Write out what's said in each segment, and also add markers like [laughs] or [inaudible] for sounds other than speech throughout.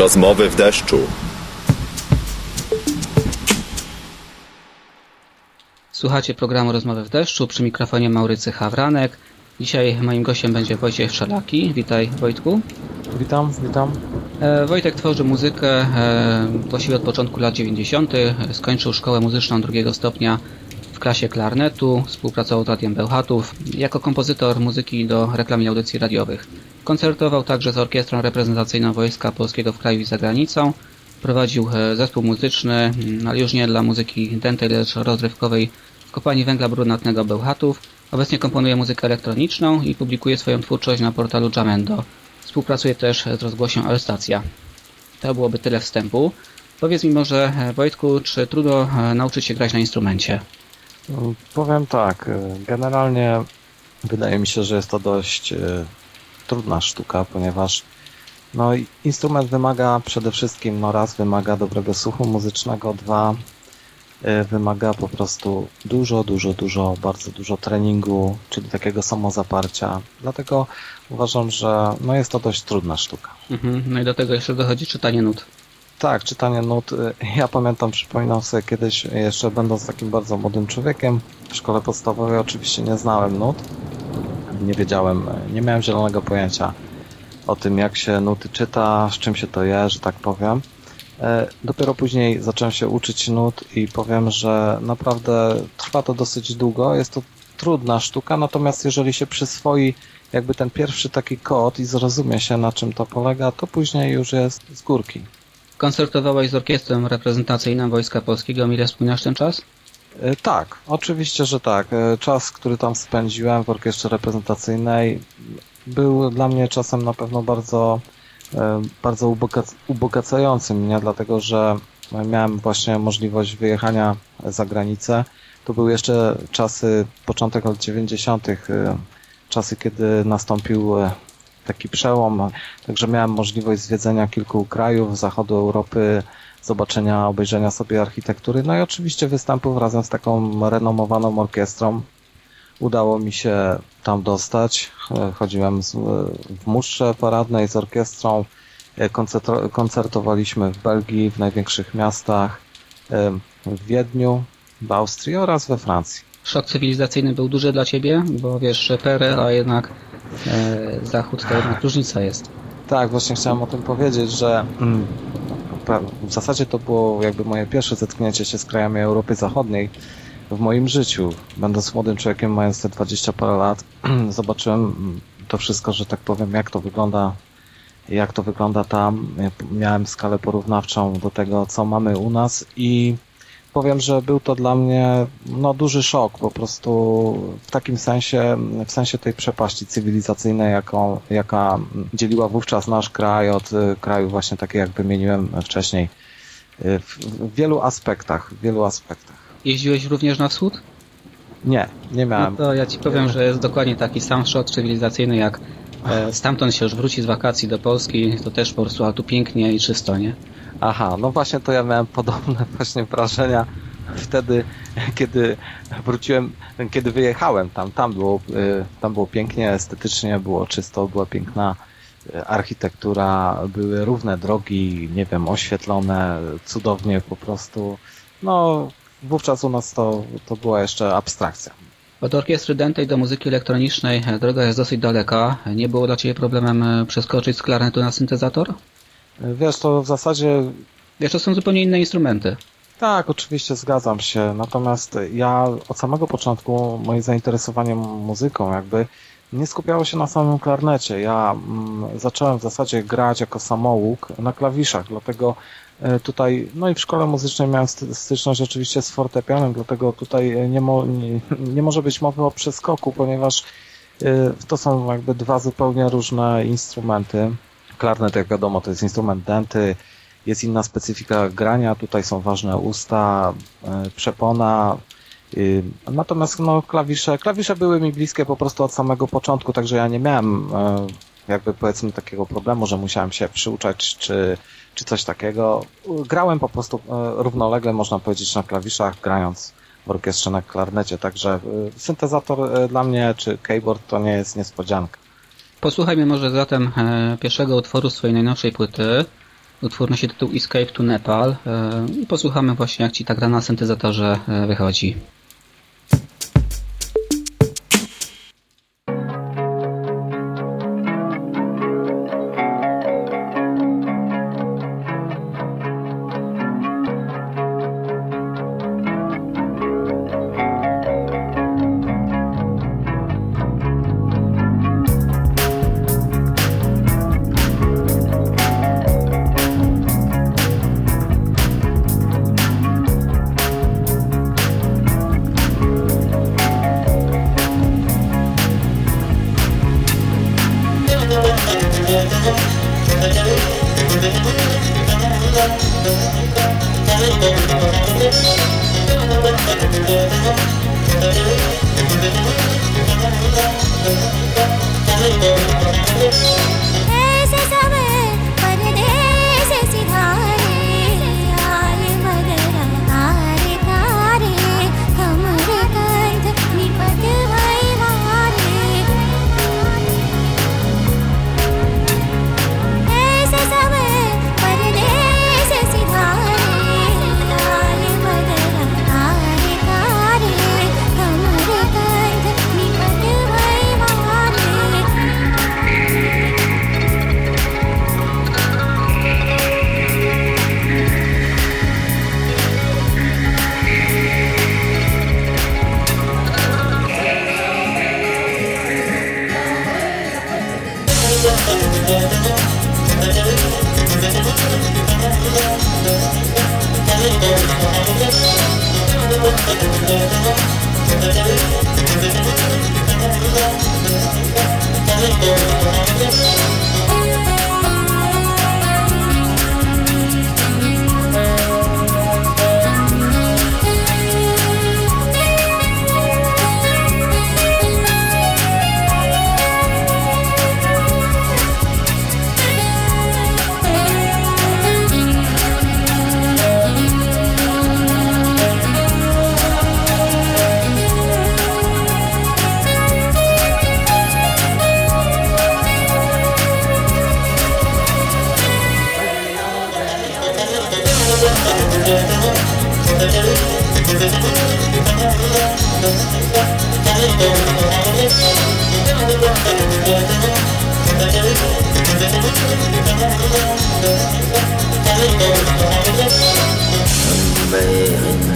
Rozmowy w deszczu. Słuchacie programu Rozmowy w deszczu przy mikrofonie Maurycy Hawranek. Dzisiaj moim gościem będzie Wojciech Wszelaki. Witaj Wojtku. Witam, witam. E, Wojtek tworzy muzykę e, właściwie od początku lat 90. Skończył szkołę muzyczną drugiego stopnia w klasie klarnetu. Współpracował z Radiem Bełchatów jako kompozytor muzyki do reklam i audycji radiowych. Koncertował także z orkiestrą reprezentacyjną Wojska Polskiego w kraju i za granicą. Prowadził e, zespół muzyczny, mm, ale już nie dla muzyki dętej, lecz rozrywkowej w kopalni węgla brunatnego Bełchatów. Obecnie komponuje muzykę elektroniczną i publikuje swoją twórczość na portalu Jamendo. Współpracuje też z rozgłosią Elstacja. To byłoby tyle wstępu. Powiedz mi może, e, Wojtku, czy trudno e, nauczyć się grać na instrumencie? Powiem tak, generalnie wydaje mi się, że jest to dość trudna sztuka, ponieważ no, instrument wymaga przede wszystkim, no raz wymaga dobrego słuchu muzycznego, dwa y, wymaga po prostu dużo, dużo, dużo, bardzo dużo treningu, czyli takiego samozaparcia. Dlatego uważam, że no, jest to dość trudna sztuka. Mhm. No i do tego jeszcze dochodzi czytanie nut. Tak, czytanie nut. Ja pamiętam, przypominam sobie kiedyś, jeszcze będąc takim bardzo młodym człowiekiem, w szkole podstawowej oczywiście nie znałem nut. Nie wiedziałem, nie miałem zielonego pojęcia o tym, jak się nuty czyta, z czym się to je, że tak powiem. E, Dopiero później zacząłem się uczyć nut i powiem, że naprawdę trwa to dosyć długo. Jest to trudna sztuka, natomiast jeżeli się przyswoi jakby ten pierwszy taki kod i zrozumie się na czym to polega, to później już jest z górki. Koncertowałeś z orkiestrą reprezentacyjną Wojska Polskiego. Ile wspominasz ten czas? E, Tak, oczywiście, że tak. E, Czas, który tam spędziłem w orkiestrze reprezentacyjnej był dla mnie czasem na pewno bardzo, e, bardzo ubogac- ubogacającym mnie, dlatego że miałem właśnie możliwość wyjechania za granicę. To były jeszcze czasy, początek lat 90., e, czasy, kiedy nastąpił taki przełom, także miałem możliwość zwiedzenia kilku krajów zachodu Europy, zobaczenia, obejrzenia sobie architektury, no i oczywiście występów razem z taką renomowaną orkiestrą. Udało mi się tam dostać. E, Chodziłem z, w muszce paradnej z orkiestrą. E, koncerto- Koncertowaliśmy w Belgii, w największych miastach, e, w Wiedniu, w Austrii oraz we Francji. Szok cywilizacyjny był duży dla Ciebie? Bo wiesz, PRL, a jednak e, Zachód to jednak różnica jest. Tak, właśnie chciałem o tym powiedzieć, że mm, w zasadzie to było jakby moje pierwsze zetknięcie się z krajami Europy Zachodniej w moim życiu. Będąc młodym człowiekiem, mając te 20 parę lat, [clears throat] zobaczyłem to wszystko, że tak powiem, jak to wygląda, jak to wygląda tam. Miałem skalę porównawczą do tego, co mamy u nas i powiem, że był to dla mnie no, duży szok, po prostu w takim sensie, w sensie tej przepaści cywilizacyjnej, jaką, jaka dzieliła wówczas nasz kraj od y, kraju właśnie takiego, jak wymieniłem wcześniej. Y, W, w wielu aspektach, w wielu aspektach. Jeździłeś również na wschód? Nie, nie No miałem. to ja Ci powiem, że jest dokładnie taki sam szok cywilizacyjny, jak e, stamtąd się już wróci z wakacji do Polski, to też po prostu, a tu pięknie i czysto, nie? Aha, no właśnie to ja miałem podobne [laughs] właśnie wrażenia wtedy, kiedy wróciłem, kiedy wyjechałem tam, tam było, y, tam było pięknie, estetycznie było czysto, była piękna y, architektura, były równe drogi, nie wiem, oświetlone, cudownie po prostu. No, wówczas u nas to, to była jeszcze abstrakcja. Od orkiestry dętej do muzyki elektronicznej droga jest dosyć daleka. Nie było dla Ciebie problemem e, przeskoczyć z klarnetu na syntezator? Wiesz, to w zasadzie Wiesz, to są zupełnie inne instrumenty. Tak, oczywiście zgadzam się. Natomiast ja od samego początku moje zainteresowanie muzyką jakby nie skupiało się na samym klarnecie. Ja mm, zacząłem w zasadzie grać jako samołóg na klawiszach, dlatego e, tutaj, no i w szkole muzycznej miałem sty- styczność oczywiście z fortepianem, dlatego tutaj nie, mo, nie, nie może być mowy o przeskoku, ponieważ e, to są jakby dwa zupełnie różne instrumenty. Klarnet, jak wiadomo, to jest instrument dęty, jest inna specyfika grania, tutaj są ważne usta, e, przepona. y, Natomiast no, klawisze, klawisze były mi bliskie po prostu od samego początku, także ja nie miałem e, jakby powiedzmy takiego problemu, że musiałem się przyuczać czy, czy coś takiego. Grałem po prostu e, równolegle, można powiedzieć, na klawiszach, grając w orkiestrze na klarnecie, także syntezator dla mnie czy keyboard to nie jest niespodzianka. Posłuchajmy może zatem e, pierwszego utworu swojej najnowszej płyty. Utwór nosi tytuł Escape to Nepal e, i posłuchamy właśnie jak ci ta gra na syntezatorze e, wychodzi. Baby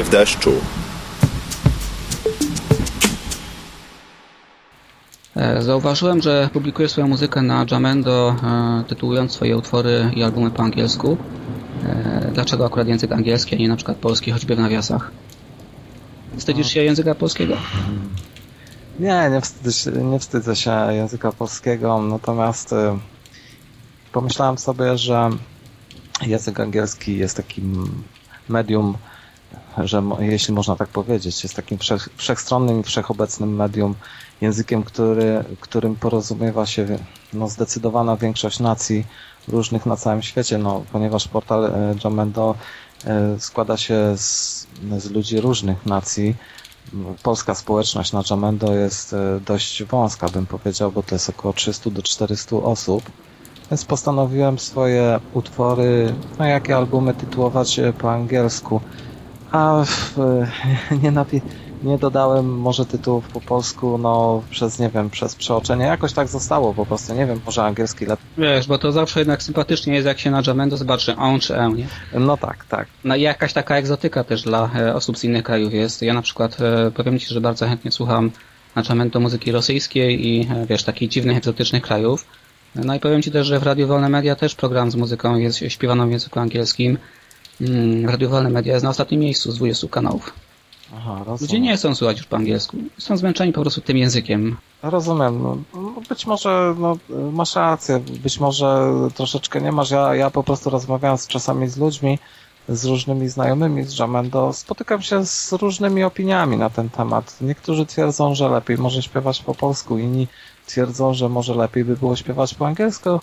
w deszczu. E, Zauważyłem, że publikujesz swoją muzykę na Jamendo, e, tytułując swoje utwory i albumy po angielsku. E, Dlaczego akurat język angielski, a nie na przykład polski, choćby w nawiasach? Wstydzisz się języka polskiego? Nie, nie wstydzę, się, nie wstydzę się języka polskiego, natomiast pomyślałem sobie, że język angielski jest takim medium, że jeśli można tak powiedzieć, jest takim wszech, wszechstronnym i wszechobecnym medium, językiem, który, którym porozumiewa się no, zdecydowana większość nacji różnych na całym świecie, no, ponieważ portal e, Jamendo e, składa się z, z ludzi różnych nacji. Polska społeczność na Jamendo jest e, dość wąska, bym powiedział, bo to jest około 300 do 400 osób. Więc postanowiłem swoje utwory, no jakie albumy tytułować po angielsku. A w, [laughs] nie, napi- nie dodałem może tytułów po polsku, no przez, nie wiem, przez przeoczenie. Jakoś tak zostało po prostu, nie wiem, może angielski lepiej. Wiesz, bo to zawsze jednak sympatycznie jest, jak się na Jamendo zobaczy on czy e, nie? No tak, tak. No i jakaś taka egzotyka też dla e, osób z innych krajów jest. Ja na przykład e, powiem Ci, że bardzo chętnie słucham na Jamendo muzyki rosyjskiej i e, wiesz, takich dziwnych, egzotycznych krajów. No i powiem Ci też, że w Radiu Wolne Media też program z muzyką jest śpiewaną w języku angielskim. Mm, Radio Wolne Media jest na ostatnim miejscu z 20 kanałów. Aha, rozumiem. Ludzie nie chcą słuchać już po angielsku. Są zmęczeni po prostu tym językiem. Rozumiem. No, no być może no, masz rację, być może troszeczkę nie masz. Ja, ja po prostu rozmawiając czasami z ludźmi, z różnymi znajomymi z Jamendo, spotykam się z różnymi opiniami na ten temat. Niektórzy twierdzą, że lepiej może śpiewać po polsku, inni twierdzą, że może lepiej by było śpiewać po angielsku,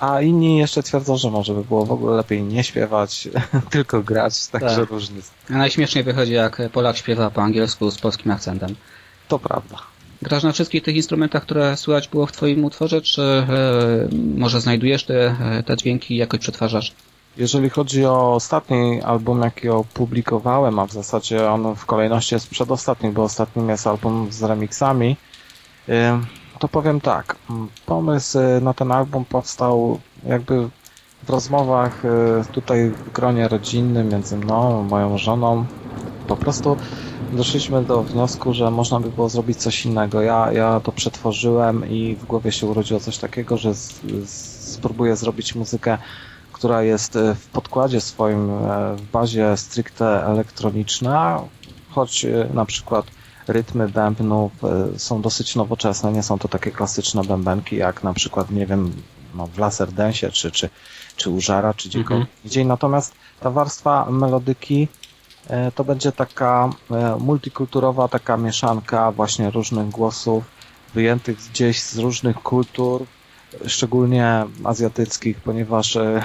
a inni jeszcze twierdzą, że może by było w ogóle lepiej nie śpiewać, [laughs] tylko grać, także Tak. A najśmieszniej wychodzi, jak Polak śpiewa po angielsku z polskim akcentem. To prawda. Grasz na wszystkich tych instrumentach, które słychać było w Twoim utworze, czy e, może znajdujesz te, e, te dźwięki i jakoś przetwarzasz? Jeżeli chodzi o ostatni album, jaki opublikowałem, a w zasadzie on w kolejności jest przedostatni, bo ostatnim jest album z remixami, to powiem tak. mm, Pomysł y, na ten album powstał jakby w rozmowach y, tutaj w gronie rodzinnym między mną, moją żoną. Po prostu doszliśmy do wniosku, że można by było zrobić coś innego. Ja, ja to przetworzyłem i w głowie się urodziło coś takiego, że z, z, spróbuję zrobić muzykę która jest e, w podkładzie swoim w bazie stricte elektroniczna, choć na przykład rytmy bębnów e, są dosyć nowoczesne, nie są to takie klasyczne bębenki jak na przykład, nie wiem, no, w Laserdensie czy, czy, czy u Żara, czy gdziekolwiek indziej. Natomiast ta warstwa melodyki e, to będzie taka e, multikulturowa, taka mieszanka właśnie różnych głosów, wyjętych gdzieś z różnych kultur, szczególnie azjatyckich, ponieważ, [laughs] e,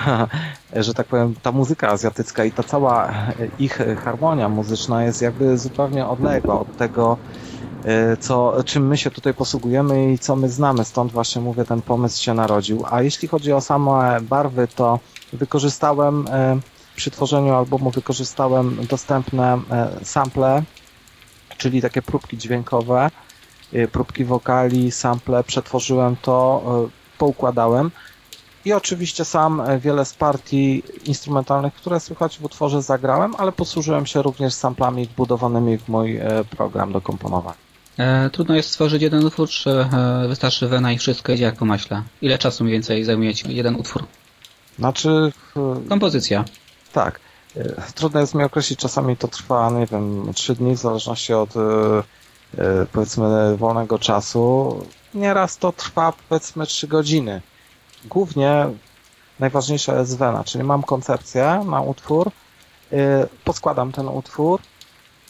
że tak powiem, ta muzyka azjatycka i ta cała e, ich harmonia muzyczna jest jakby zupełnie odległa od tego, e, co, czym my się tutaj posługujemy i co my znamy. Stąd właśnie mówię, ten pomysł się narodził. A jeśli chodzi o same barwy, to wykorzystałem e, przy tworzeniu albumu wykorzystałem dostępne e, sample, czyli takie próbki dźwiękowe, e, próbki wokali, sample, przetworzyłem to, e, poukładałem i oczywiście sam e, wiele z partii instrumentalnych, które słychać w utworze zagrałem, ale posłużyłem się również samplami wbudowanymi w mój e, program do komponowania. E, trudno jest stworzyć jeden utwór, czy e, wystarczy wena i wszystko idzie jak po maśle? Ile czasu mniej więcej zajmuje Ci jeden utwór? Znaczy, e, Kompozycja. Tak. Trudno jest mi określić, czasami to trwa, nie wiem, trzy dni, w zależności od powiedzmy wolnego czasu. Nieraz to trwa powiedzmy trzy godziny. Głównie najważniejsza jest wena, czyli mam koncepcję na utwór, e, podskładam ten utwór.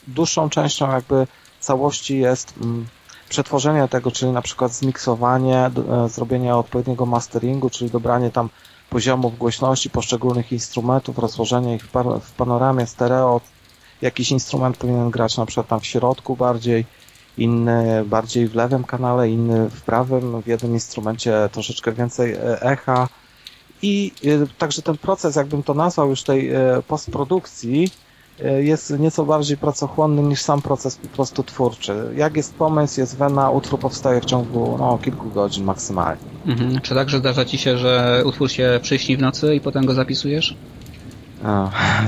Dłuższą częścią jakby całości jest mm, przetworzenie tego, czyli na przykład zmiksowanie, e, zrobienie odpowiedniego masteringu, czyli dobranie tam poziomów głośności poszczególnych instrumentów, rozłożenie ich w panoramie stereo. Jakiś instrument powinien grać na przykład tam w środku bardziej, inny bardziej w lewym kanale, inny w prawym, w jednym instrumencie troszeczkę więcej e, echa. I e, także ten proces, jakbym to nazwał już tej e, postprodukcji, jest nieco bardziej pracochłonny niż sam proces po prostu twórczy. Jak jest pomysł, jest wena, utwór powstaje w ciągu no, kilku godzin maksymalnie. Mhm. Czy także zdarza Ci się, że utwór się przyśni w nocy i potem go zapisujesz?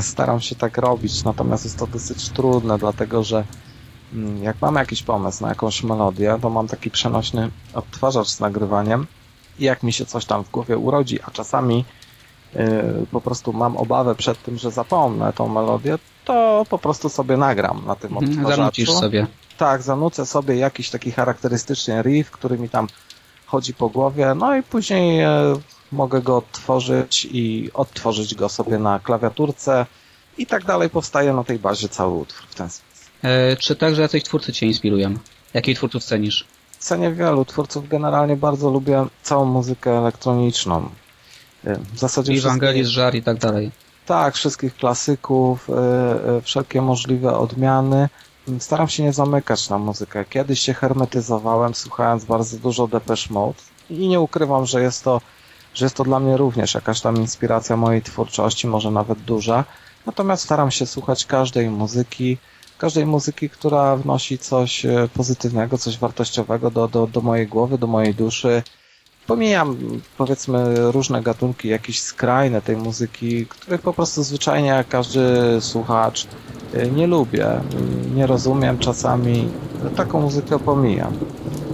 Staram się tak robić, natomiast jest to dosyć trudne, dlatego że jak mam jakiś pomysł na jakąś melodię, to mam taki przenośny odtwarzacz z nagrywaniem i jak mi się coś tam w głowie urodzi, a czasami e, po prostu mam obawę przed tym, że zapomnę tą melodię, to po prostu sobie nagram na tym Mhm. odtwarzaczu. Zanucisz sobie. Tak, zanucę sobie jakiś taki charakterystyczny riff, który mi tam chodzi po głowie, no i później e, mogę go odtworzyć i odtworzyć go sobie na klawiaturce i tak dalej powstaje na tej bazie cały utwór w ten sposób. E, czy także jacyś twórcy Cię inspirują? Jakich twórców cenisz? Cenię wielu twórców, generalnie bardzo lubię całą muzykę elektroniczną. E, W zasadzie I wszystkie- Ewangelis, Żar i tak dalej. Tak, wszystkich klasyków, e, wszelkie możliwe odmiany. Staram się nie zamykać na muzykę. Kiedyś się hermetyzowałem, słuchając bardzo dużo Depeche Mode i nie ukrywam, że jest to, że jest to dla mnie również jakaś tam inspiracja mojej twórczości, może nawet duża. Natomiast staram się słuchać każdej muzyki, każdej muzyki, która wnosi coś e, pozytywnego, coś wartościowego do, do, do mojej głowy, do mojej duszy. Pomijam, powiedzmy, różne gatunki, jakieś skrajne tej muzyki, których po prostu zwyczajnie każdy słuchacz e, nie lubię, nie rozumiem czasami. Taką muzykę pomijam.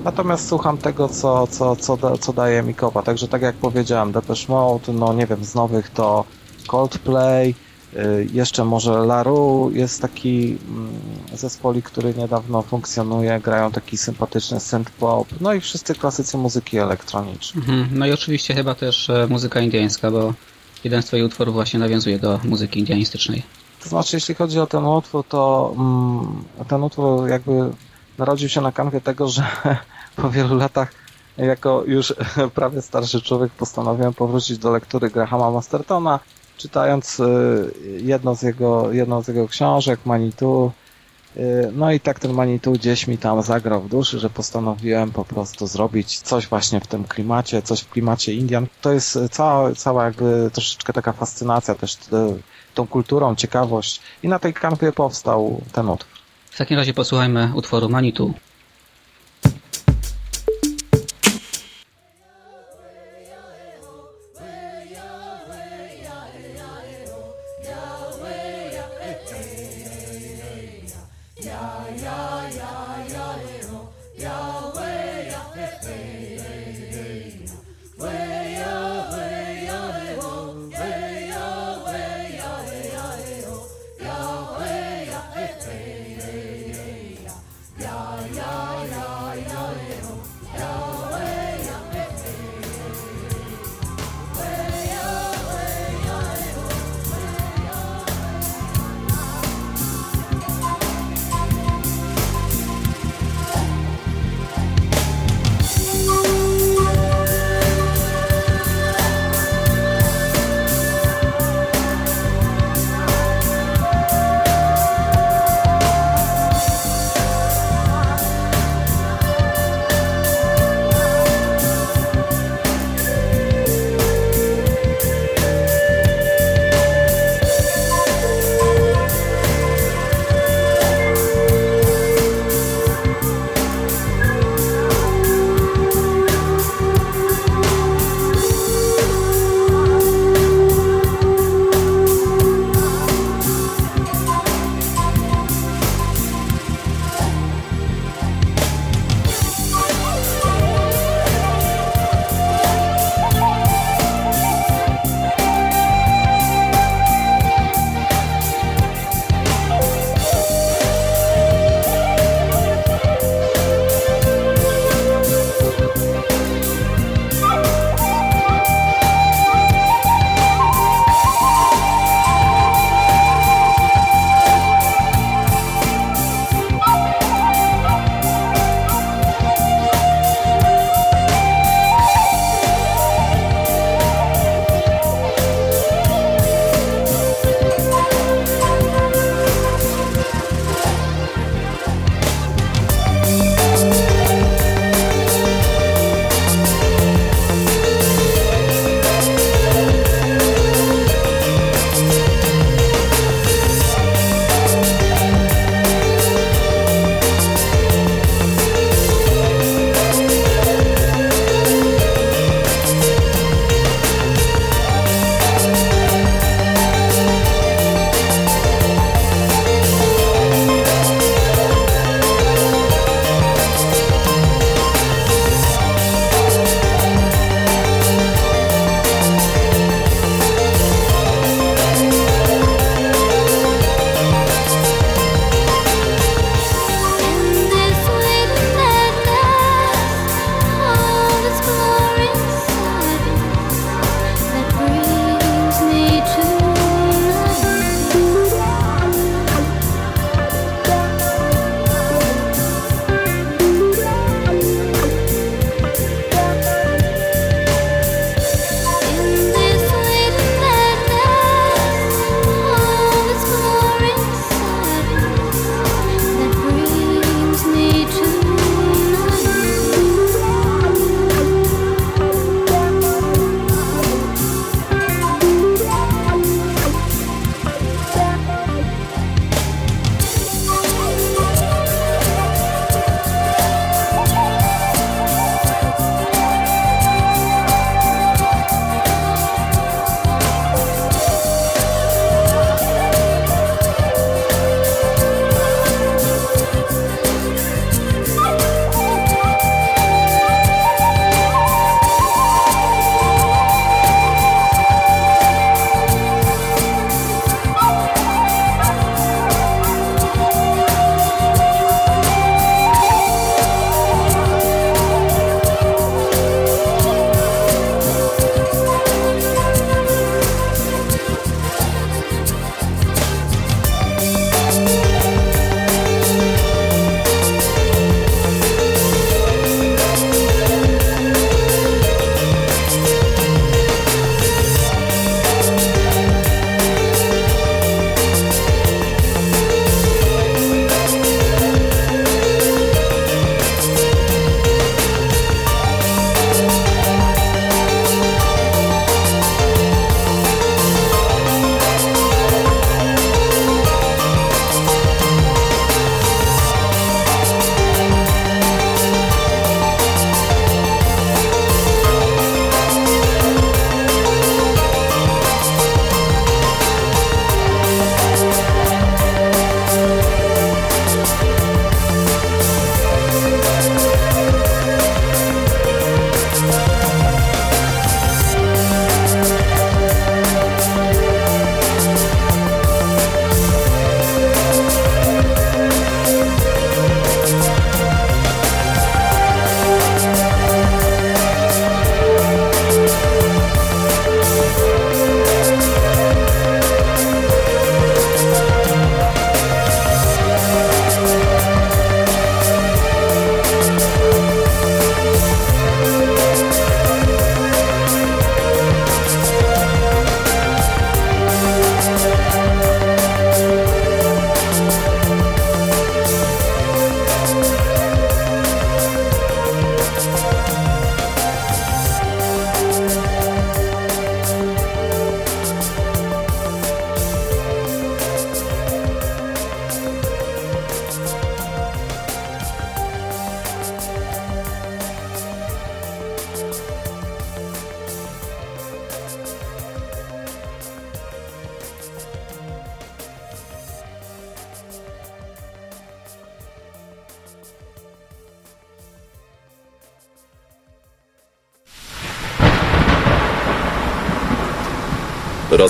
Natomiast słucham tego, co, co, co, co daje mi kopa. Także tak jak powiedziałem, Depeche Mode, no nie wiem, z nowych to Coldplay, jeszcze może Laru jest taki mm, zespolik, który niedawno funkcjonuje, grają taki sympatyczny synth pop, no i wszyscy klasycy muzyki elektronicznej. Mhm. No i oczywiście chyba też e, muzyka indyjska, bo jeden z Twoich utworów właśnie nawiązuje do muzyki indianistycznej. To znaczy, jeśli chodzi o ten utwór, to mm, ten utwór jakby narodził się na kanwie tego, że [laughs] po wielu latach jako już [laughs] prawie starszy człowiek postanowiłem powrócić do lektury Grahama Mastertona, czytając y, jedną z jego, jedną z jego książek, Manitou. Y, No i tak ten Manitou gdzieś mi tam zagrał w duszy, że postanowiłem po prostu zrobić coś właśnie w tym klimacie, coś w klimacie Indian. To jest cała, cała jakby troszeczkę taka fascynacja też y, tą kulturą, ciekawość i na tej kanwie powstał ten utwór. W takim razie posłuchajmy utworu Manitou.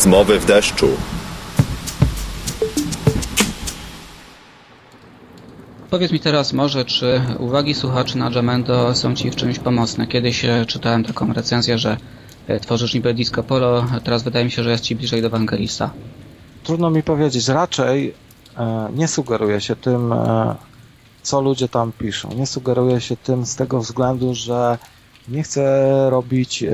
Rozmowy w deszczu. Powiedz mi teraz może, czy uwagi słuchaczy na Jamendo są Ci w czymś pomocne? Kiedyś e, czytałem taką recenzję, że e, tworzysz niby disco polo, teraz wydaje mi się, że jest Ci bliżej do Ewangelista. Trudno mi powiedzieć. Raczej e, nie sugeruję się tym, e, co ludzie tam piszą. Nie sugeruję się tym z tego względu, że nie chcę robić.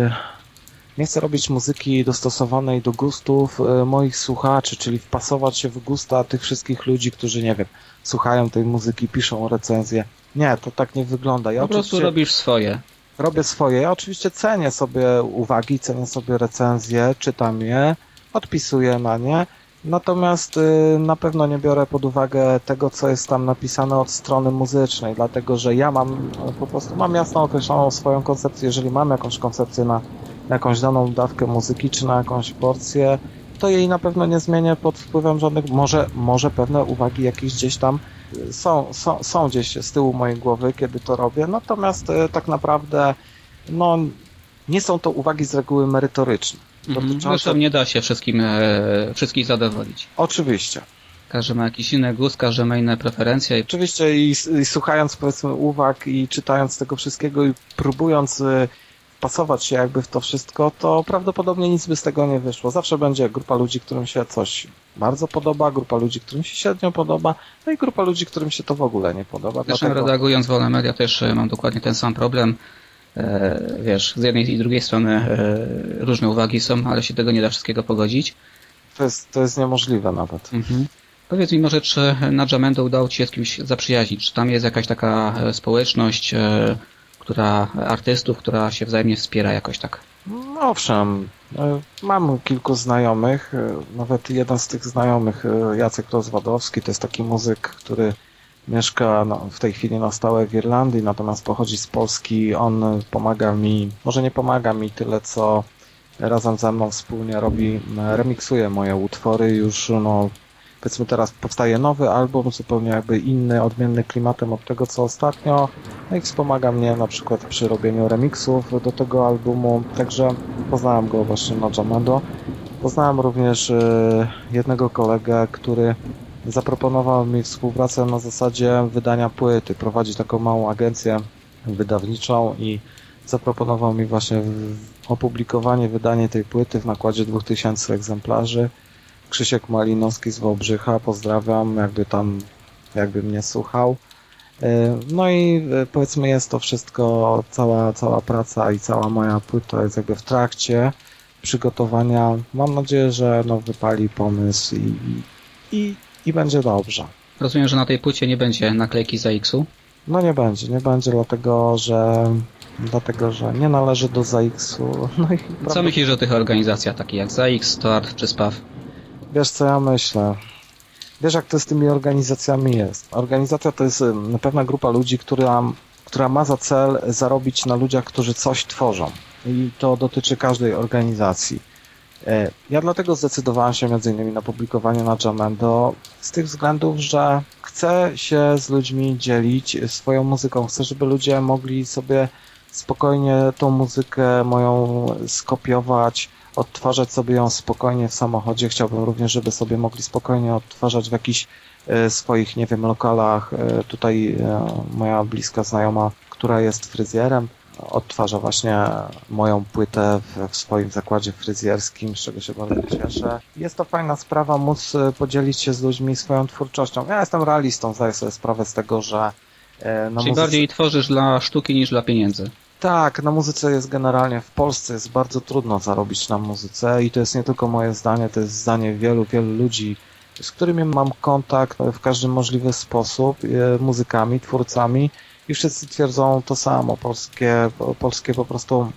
Nie chcę robić muzyki dostosowanej do gustów e, moich słuchaczy, czyli wpasować się w gusta tych wszystkich ludzi, którzy, nie wiem, słuchają tej muzyki, piszą recenzje. Nie, to tak nie wygląda. Ja Po prostu robisz swoje. robię swoje. Ja oczywiście cenię sobie uwagi, cenię sobie recenzje, czytam je, odpisuję na nie. Natomiast y, na pewno nie biorę pod uwagę tego, co jest tam napisane od strony muzycznej, dlatego że ja mam po prostu mam jasno określoną swoją koncepcję. Jeżeli mam jakąś koncepcję na, na jakąś daną dawkę muzyki, czy na jakąś porcję, to jej na pewno nie zmienię pod wpływem żadnych. Może, może pewne uwagi jakieś gdzieś tam y, są, są, są gdzieś z tyłu mojej głowy, kiedy to robię. Natomiast y, tak naprawdę no, nie są to uwagi z reguły merytoryczne. Mhm. Zresztą nie da się wszystkim, e, wszystkich zadowolić. Oczywiście. Każdy ma jakiś inny gust, każdy ma inne preferencje. i Oczywiście i, i słuchając powiedzmy uwag i czytając tego wszystkiego i próbując y, pasować się jakby w to wszystko, to prawdopodobnie nic by z tego nie wyszło. Zawsze będzie grupa ludzi, którym się coś bardzo podoba, grupa ludzi, którym się średnio podoba, no i grupa ludzi, którym się to w ogóle nie podoba. Zresztą Dlatego- redagując wolne media też e, mam dokładnie ten sam problem. E, wiesz, z jednej i drugiej strony e, różne uwagi są, ale się tego nie da wszystkiego pogodzić. to, jest, to jest niemożliwe nawet. Mhm. Powiedz mi może, czy na Jamendo udało Ci się z kimś zaprzyjaźnić? Czy tam jest jakaś taka społeczność, która artystów, która się wzajemnie wspiera jakoś tak? No owszem, e, mam kilku znajomych, e, nawet jeden z tych znajomych, e, Jacek Rozwadowski, to jest taki muzyk, który mieszka no, w tej chwili na stałe w Irlandii, natomiast pochodzi z Polski. On pomaga mi, może nie pomaga mi tyle, co razem ze mną wspólnie robi, remiksuje moje utwory. Już no, powiedzmy teraz powstaje nowy album, zupełnie jakby inny, odmienny klimatem od tego, co ostatnio. No i wspomaga mnie na przykład przy robieniu remixów do tego albumu, także poznałem go właśnie na Jamendo. Poznałem również e, jednego kolegę, który zaproponował mi współpracę na zasadzie wydania płyty. Prowadzi taką małą agencję wydawniczą i zaproponował mi właśnie opublikowanie, wydanie tej płyty w nakładzie 2000 egzemplarzy. Krzysiek Malinowski z Wałbrzycha, pozdrawiam, jakby tam, jakby mnie słuchał. E, No i e, powiedzmy jest to wszystko, cała, cała praca i cała moja płyta jest jakby w trakcie przygotowania. Mam nadzieję, że no wypali pomysł i, i, i będzie dobrze. Rozumiem, że na tej płycie nie będzie naklejki za X-u. No nie będzie, nie będzie dlatego, że dlatego, że nie należy do ZX-u. [laughs] No i Co myślisz o tych organizacjach takich jak ZAX, STOART czy SPAW? Wiesz co ja myślę? Wiesz jak to z tymi organizacjami jest? Organizacja to jest pewna grupa ludzi, która, która ma za cel zarobić na ludziach, którzy coś tworzą. I to dotyczy każdej organizacji. E, Ja dlatego zdecydowałem się między innymi na publikowanie na Jamendo z tych względów, że chcę się z ludźmi dzielić swoją muzyką. Chcę, żeby ludzie mogli sobie spokojnie tą muzykę moją skopiować, odtwarzać sobie ją spokojnie w samochodzie. Chciałbym również, żeby sobie mogli spokojnie odtwarzać w jakichś e, swoich, nie wiem, lokalach. E, Tutaj e, moja bliska znajoma, która jest fryzjerem, odtwarza właśnie moją płytę w, w swoim zakładzie fryzjerskim, z czego się bardzo cieszę. Jest to fajna sprawa móc podzielić się z ludźmi swoją twórczością. Ja jestem realistą, zdaję sobie sprawę z tego, że na Czyli muzyce... bardziej tworzysz dla sztuki niż dla pieniędzy. Tak, na muzyce jest generalnie w Polsce jest bardzo trudno zarobić na muzyce i to jest nie tylko moje zdanie, to jest zdanie wielu, wielu ludzi, z którymi mam kontakt w każdy możliwy sposób, e, muzykami, twórcami i wszyscy twierdzą to samo. Polskie, po- polskie po prostu, mm,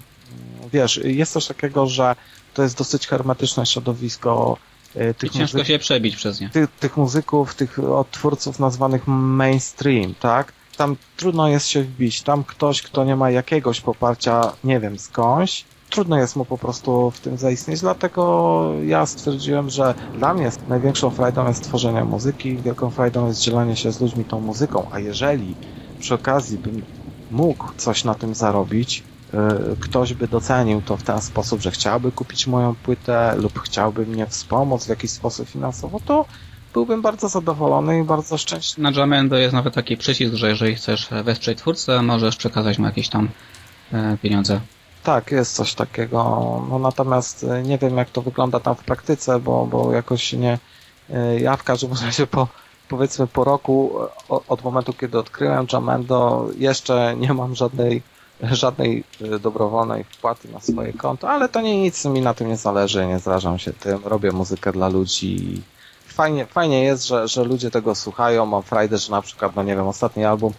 wiesz, jest coś takiego, że to jest dosyć hermetyczne środowisko e, I tych ciężko muzyków się przebić przez nie. tych, tych muzyków, tych odtwórców nazwanych mainstream, tak? Tam trudno jest się wbić. Tam ktoś, kto nie ma jakiegoś poparcia, nie wiem, skądś, trudno jest mu po prostu w tym zaistnieć. Dlatego ja stwierdziłem, że dla mnie największą frajdą jest tworzenie muzyki, wielką frajdą jest dzielenie się z ludźmi tą muzyką, a jeżeli przy okazji bym mógł coś na tym zarobić, y, ktoś by docenił to w ten sposób, że chciałby kupić moją płytę lub chciałby mnie wspomóc w jakiś sposób finansowo, to byłbym bardzo zadowolony i bardzo szczęśliwy. Na Jamendo jest nawet taki przycisk, że jeżeli chcesz wesprzeć twórcę, możesz przekazać mu jakieś tam e, pieniądze. Tak, jest coś takiego. No natomiast y, nie wiem, jak to wygląda tam w praktyce, bo, bo jakoś nie. y, Ja w każdym [laughs] razie po powiedzmy po roku od momentu, kiedy odkryłem Jamendo, jeszcze nie mam żadnej żadnej dobrowolnej wpłaty na swoje konto, ale to nie nic mi na tym nie zależy, nie zrażam się tym, robię muzykę dla ludzi. Fajnie, fajnie jest, że, że ludzie tego słuchają, mam frajdę, że na przykład, no nie wiem, ostatni album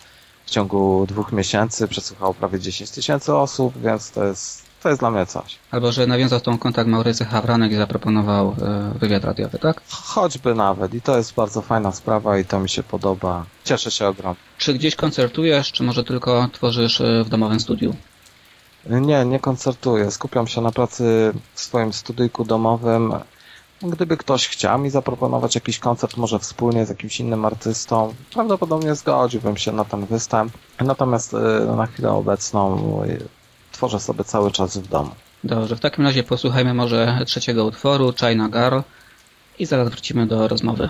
w ciągu dwóch miesięcy przesłuchało prawie 10 tysięcy osób, więc to jest, to jest dla mnie coś. Albo że nawiązał tą kontakt Maurycy Hawranek i zaproponował e, wywiad radiowy, tak? Choćby nawet i to jest bardzo fajna sprawa i to mi się podoba. Cieszę się ogromnie. Czy gdzieś koncertujesz, czy może tylko tworzysz e, w domowym studiu? Nie, nie koncertuję. Skupiam się na pracy w swoim studyjku domowym. Gdyby ktoś chciał mi zaproponować jakiś koncert, może wspólnie z jakimś innym artystą, prawdopodobnie zgodziłbym się na ten występ. Natomiast y, na chwilę obecną y, tworzę sobie cały czas w domu. Dobrze, w takim razie posłuchajmy może trzeciego utworu, China Girl i zaraz wrócimy do rozmowy.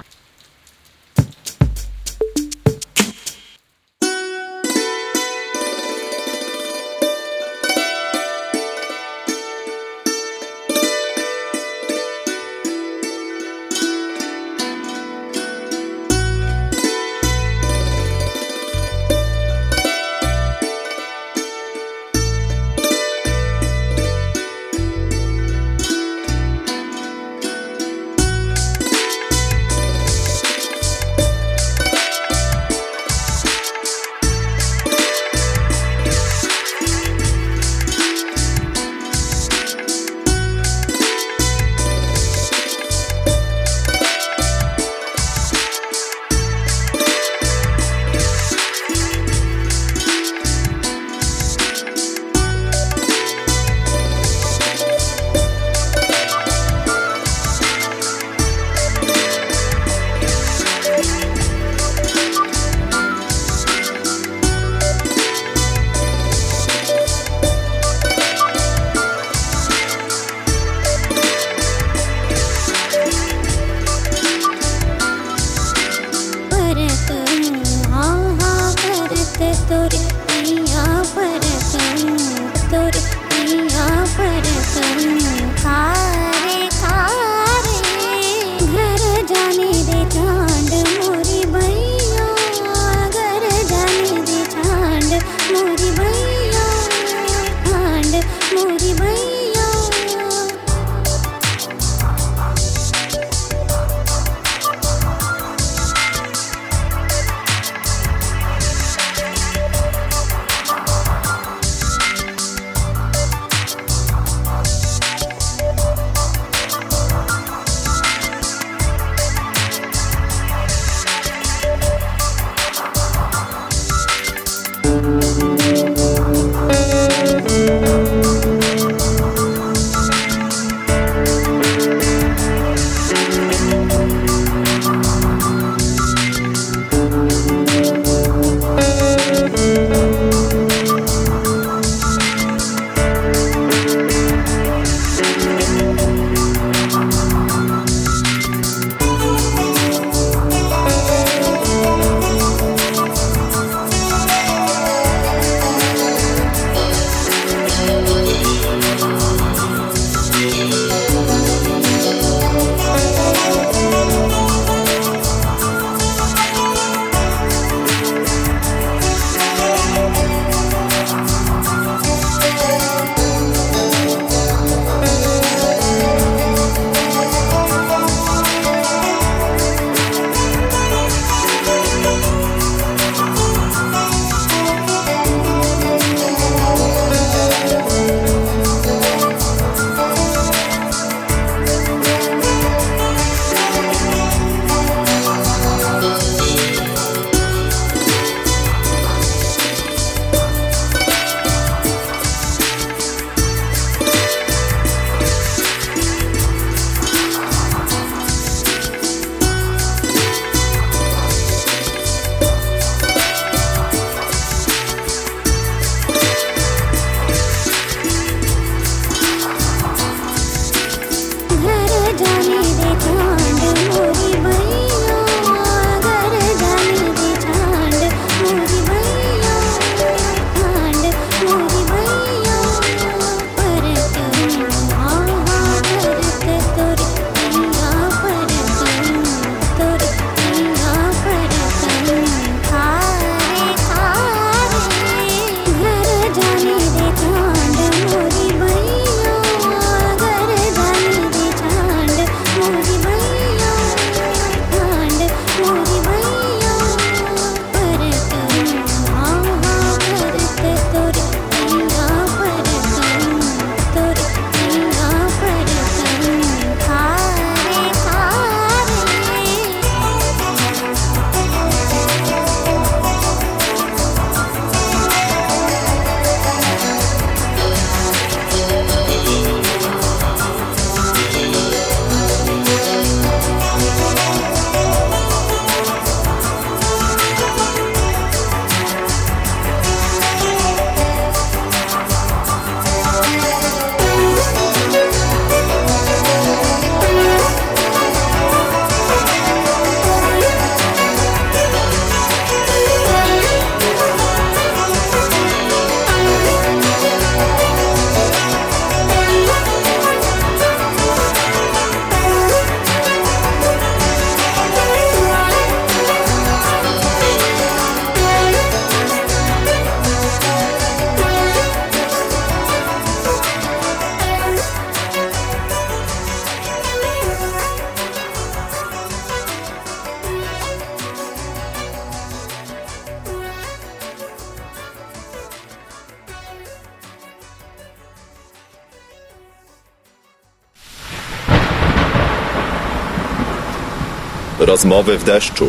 Rozmowy w deszczu.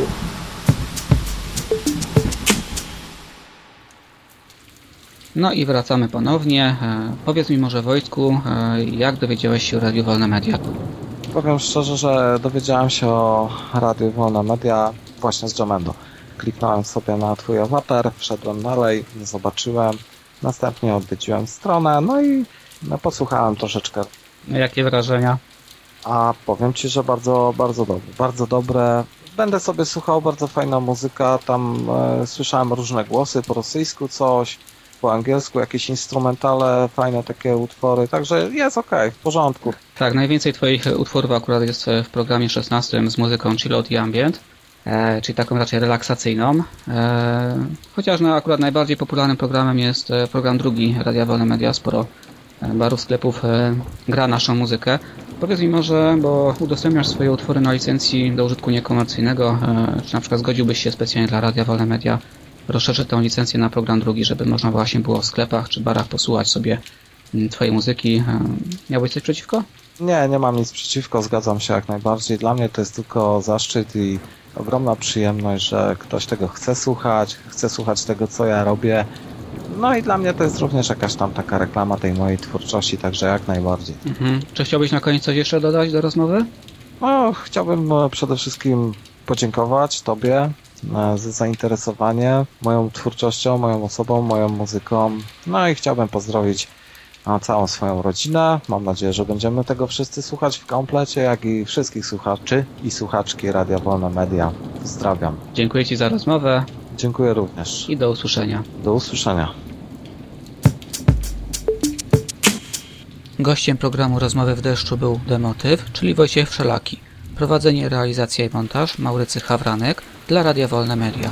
No i wracamy ponownie. E, Powiedz mi może Wojtku, e, jak dowiedziałeś się o Radiu Wolne Media? Powiem szczerze, że dowiedziałem się o Radiu Wolne Media właśnie z Jamendo. Kliknąłem sobie na twój awatar, wszedłem dalej, zobaczyłem, następnie odwiedziłem stronę, no i no, posłuchałem troszeczkę. Jakie wrażenia? A powiem ci, że bardzo, bardzo dobre. Bardzo dobre. Będę sobie słuchał, bardzo fajna muzyka. Tam e, słyszałem różne głosy, po rosyjsku coś, po angielsku jakieś instrumentale, fajne takie utwory, także jest okej, w porządku. Tak, najwięcej Twoich utworów akurat jest w programie 16 z muzyką chillout i ambient, e, czyli taką raczej relaksacyjną. E, chociaż no, akurat najbardziej popularnym programem jest e, program drugi Radia Wolne Media, sporo e, barów, sklepów e, gra naszą muzykę. Powiedz mi może, bo udostępniasz swoje utwory na licencji do użytku niekomercyjnego, e, czy na przykład zgodziłbyś się specjalnie dla Radia Wolne Media rozszerzyć tę licencję na program drugi, żeby można właśnie było w sklepach czy barach posłuchać sobie mm, Twojej muzyki. E, Miałbyś coś przeciwko? Nie, nie mam nic przeciwko, zgadzam się jak najbardziej. Dla mnie to jest tylko zaszczyt i ogromna przyjemność, że ktoś tego chce słuchać, chce słuchać tego, co ja robię. No i dla mnie to jest również jakaś tam taka reklama tej mojej twórczości, także jak najbardziej. Mhm. Czy chciałbyś na koniec coś jeszcze dodać do rozmowy? No, chciałbym e, przede wszystkim podziękować Tobie e, za zainteresowanie moją twórczością, moją osobą, moją muzyką. No i chciałbym pozdrowić e, całą swoją rodzinę. Mam nadzieję, że będziemy tego wszyscy słuchać w komplecie, jak i wszystkich słuchaczy i słuchaczki Radia Wolne Media. Pozdrawiam. Dziękuję Ci za rozmowę Dziękuję również. i do usłyszenia. Do usłyszenia. Gościem programu Rozmowy w deszczu był Demotyw, czyli Wojciech Wszelaki. Prowadzenie, realizacja i montaż Maurycy Hawranek dla Radia Wolne Media.